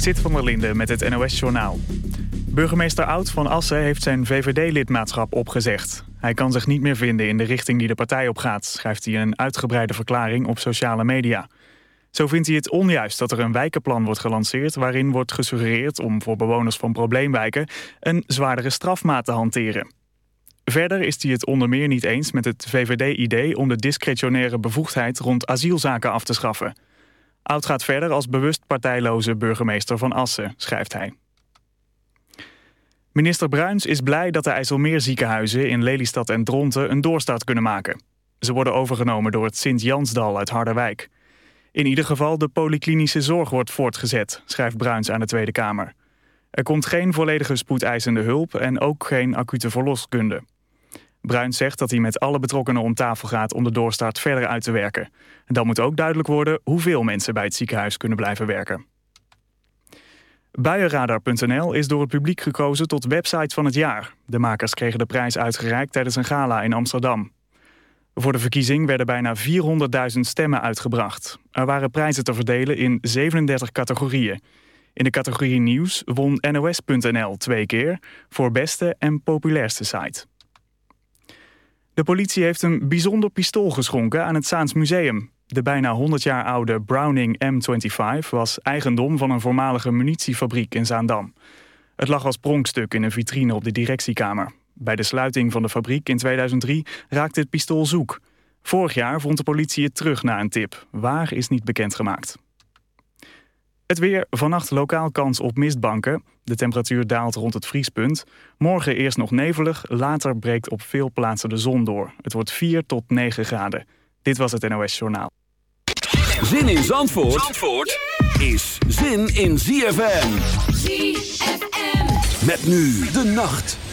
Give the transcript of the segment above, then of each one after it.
Zit van der Linde met het NOS-journaal. Burgemeester Oud van Assen heeft zijn VVD-lidmaatschap opgezegd. Hij kan zich niet meer vinden in de richting die de partij opgaat... schrijft hij in een uitgebreide verklaring op sociale media. Zo vindt hij het onjuist dat er een wijkenplan wordt gelanceerd... waarin wordt gesuggereerd om voor bewoners van probleemwijken... een zwaardere strafmaat te hanteren. Verder is hij het onder meer niet eens met het VVD-idee... om de discretionaire bevoegdheid rond asielzaken af te schaffen... Oud gaat verder als bewust partijloze burgemeester van Assen, schrijft hij. Minister Bruins is blij dat de IJsselmeerziekenhuizen in Lelystad en Dronten een doorstart kunnen maken. Ze worden overgenomen door het Sint-Jansdal uit Harderwijk. In ieder geval de polyklinische zorg wordt voortgezet, schrijft Bruins aan de Tweede Kamer. Er komt geen volledige spoedeisende hulp en ook geen acute verloskunde. Bruins zegt dat hij met alle betrokkenen om tafel gaat om de doorstart verder uit te werken. En dan moet ook duidelijk worden hoeveel mensen bij het ziekenhuis kunnen blijven werken. Buienradar.nl is door het publiek gekozen tot website van het jaar. De makers kregen de prijs uitgereikt tijdens een gala in Amsterdam. Voor de verkiezing werden bijna 400.000 stemmen uitgebracht. Er waren prijzen te verdelen in 37 categorieën. In de categorie nieuws won NOS.nl twee keer voor beste en populairste site. De politie heeft een bijzonder pistool geschonken aan het Saans Museum. De bijna 100 jaar oude Browning M25 was eigendom van een voormalige munitiefabriek in Zaandam. Het lag als pronkstuk in een vitrine op de directiekamer. Bij de sluiting van de fabriek in 2003 raakte het pistool zoek. Vorig jaar vond de politie het terug na een tip. Waar is niet bekendgemaakt. Het weer, vannacht lokaal kans op mistbanken. De temperatuur daalt rond het vriespunt. Morgen eerst nog nevelig, later breekt op veel plaatsen de zon door. Het wordt 4 tot 9 graden. Dit was het NOS Journaal. Zin in Zandvoort, Zandvoort is zin in ZFM. ZFM. Met nu de nacht.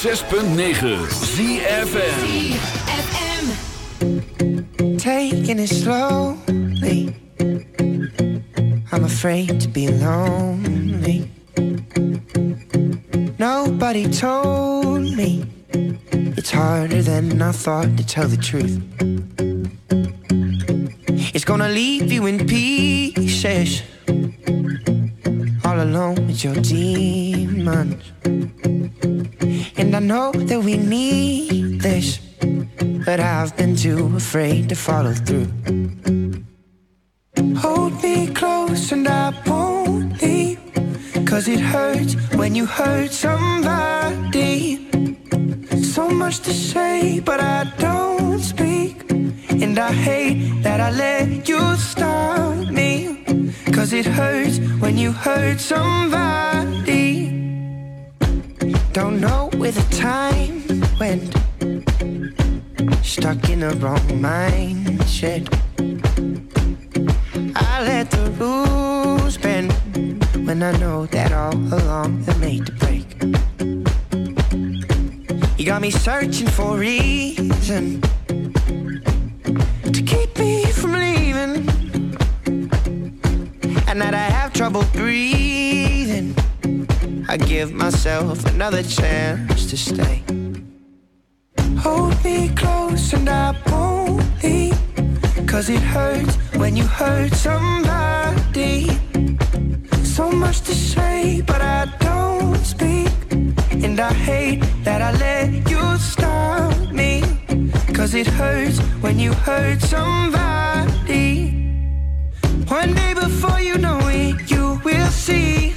106.9 ZFM. Taking it slowly. I'm afraid to be lonely. Nobody told me. It's harder than I thought to tell the truth. It's gonna leave you in pieces. All alone with your demons. I know that we need this, but I've been too afraid to follow through. Hold me close and I won't leave, cause it hurts when you hurt somebody. So much to say, but I don't speak. And I hate that I let you stop me. Cause it hurts when you hurt somebody. Don't know where the time went. Stuck in the wrong mindset. I let the rules bend when I know that all along they made to break. You got me searching for reason to keep me from leaving, and that I have trouble breathing I give myself another chance to stay. Hold me close and I won't leave. Cause it hurts when you hurt somebody. So much to say, but I don't speak. And I hate that I let you stop me. Cause it hurts when you hurt somebody. One day before you know it, you will see.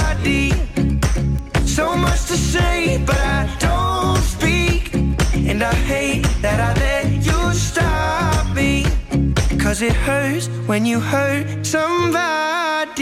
So much to say, but I don't speak. And I hate that I let you stop me. Cause it hurts when you hurt somebody.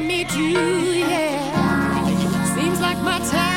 meet you, yeah. Seems like my time.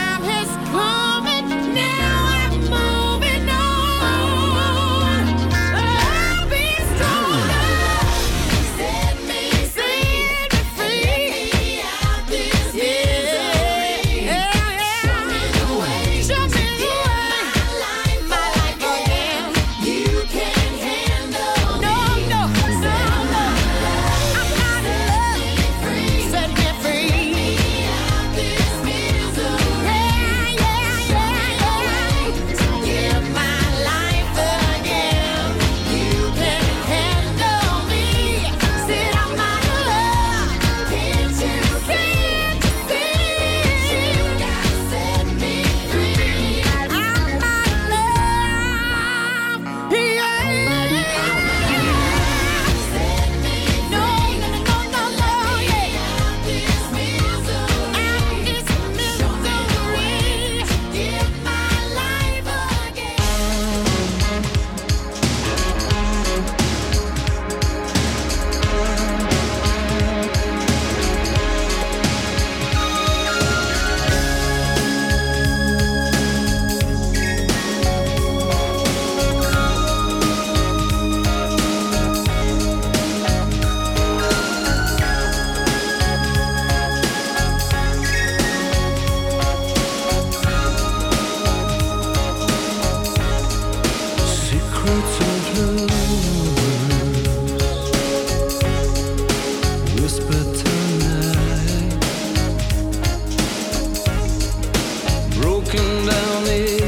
Broken down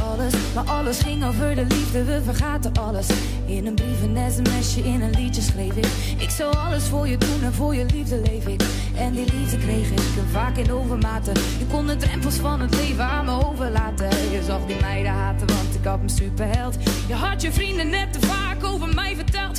alles. Maar alles ging over de liefde, we vergaten alles. In een brief, een sms'je, in een liedje schreef ik. Ik zou alles voor je doen en voor je liefde leef ik. En die liefde kreeg ik vaak in overmaten. Je kon de drempels van het leven aan me overlaten. Je zag die meiden haten, want ik had een superheld. Je had je vrienden net te vaak over mij verteld.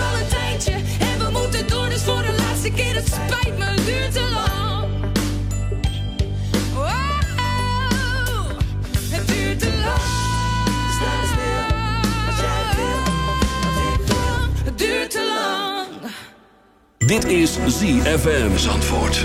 al een tijdje. En we moeten door, dus voor de laatste keer. Het spijt me, het duurt te lang. Wow, het duurt te lang. Sta stil, wat jij wil, wat ik wil. Het duurt te lang. Dit is ZFM Zandvoort.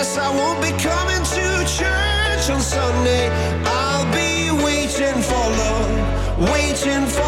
I won't be coming to church on Sunday. I'll be waiting for love, waiting for